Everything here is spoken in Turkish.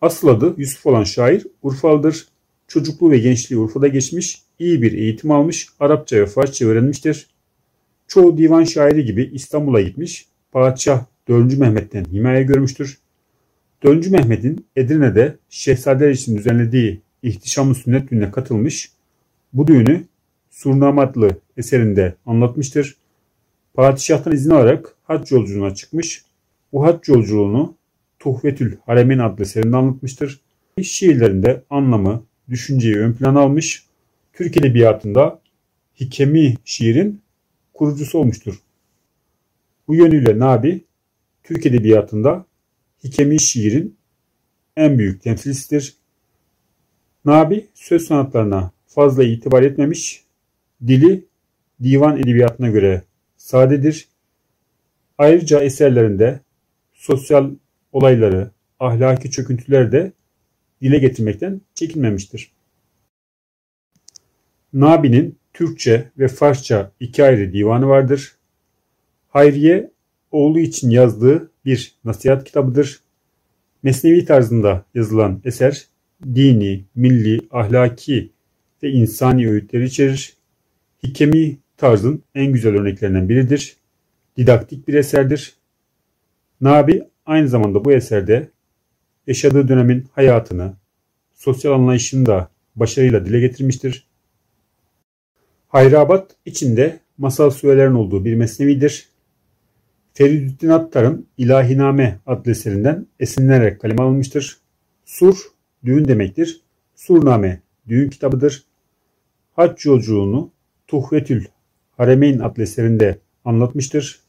Asıl adı Yusuf olan şair Urfalıdır. Çocukluğu ve gençliği Urfa'da geçmiş, iyi bir eğitim almış, Arapça ve Farsça öğrenmiştir. Çoğu divan şairi gibi İstanbul'a gitmiş, Padişah 4. Mehmet'ten himaye görmüştür. 4. Mehmet'in Edirne'de şehzadeler için düzenlediği ihtişamlı sünnet düğününe katılmış, bu düğünü Surname adlı eserinde anlatmıştır. Padişah'tan izin alarak hac yolculuğuna çıkmış. Bu hac yolculuğunu Tuhvetül Haremin adlı eserinde anlatmıştır. Şiirlerinde anlamı, düşünceyi ön plana almış. Türk Edebiyatı'nda Hikemi şiirin kurucusu olmuştur. Bu yönüyle Nabi, Türk Edebiyatı'nda Hikemi şiirin en büyük temsilcisidir. Nabi söz sanatlarına fazla itibar etmemiş, dili divan edebiyatına göre sadedir. Ayrıca eserlerinde sosyal olayları, ahlaki çöküntüler de dile getirmekten çekinmemiştir. Nabi'nin Türkçe ve Farsça iki ayrı divanı vardır. Hayriye oğlu için yazdığı bir nasihat kitabıdır. Mesnevi tarzında yazılan eser dini, milli, ahlaki ve insani öğütleri içerir. Hikemi tarzın en güzel örneklerinden biridir. Didaktik bir eserdir. Nabi aynı zamanda bu eserde yaşadığı dönemin hayatını, sosyal anlayışını da başarıyla dile getirmiştir. Hayrabat içinde masal söğelerin olduğu bir mesnevidir. Feridüddin Attar'ın İlahiname adlı eserinden esinlenerek kaleme alınmıştır. Sur, düğün demektir. Surname, düğün kitabıdır. Hac yolculuğunu Tuhvetül Haremeyn adlı eserinde anlatmıştır.